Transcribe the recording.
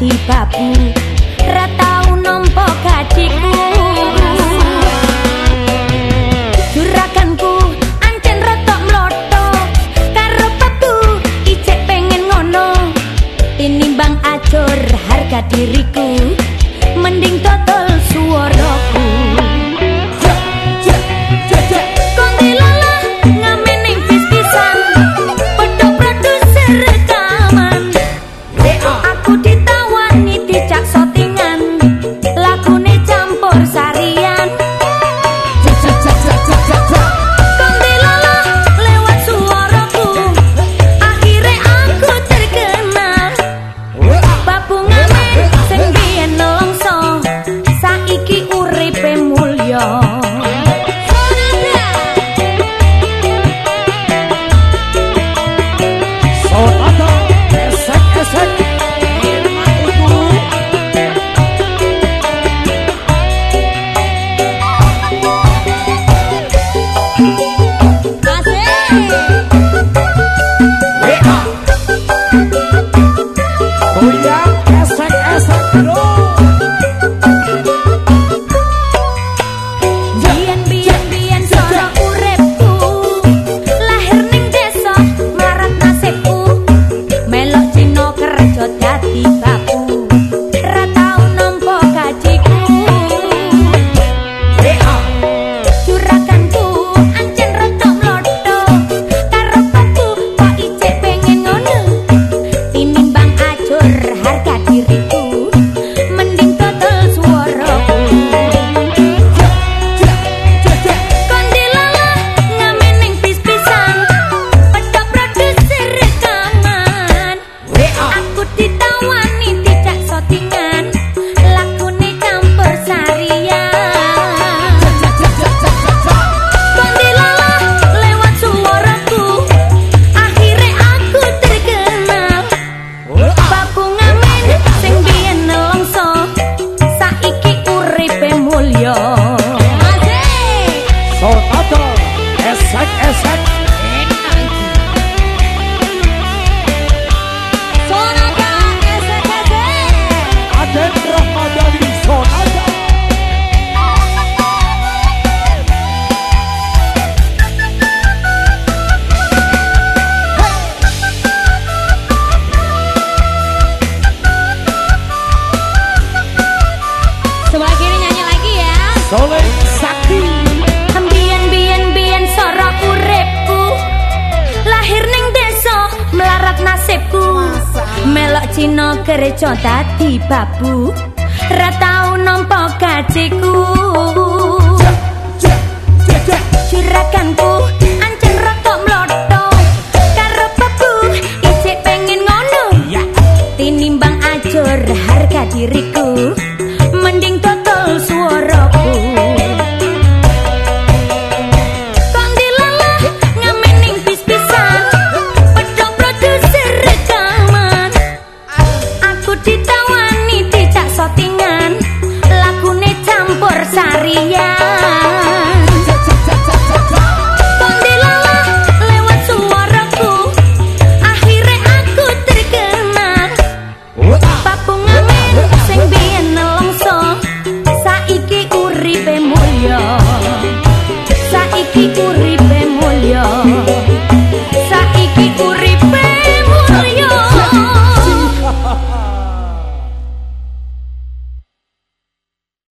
ati babu. Ra tau nampa gadiku jurakanku ancen rotok mlotho karo petu ijek pengen ngono. Tinimbang acur harga diriku. Oigan, esa, esa calor. Cút tin Cina kerja dadi babu. Ra tau nampa gajiku. Juraganku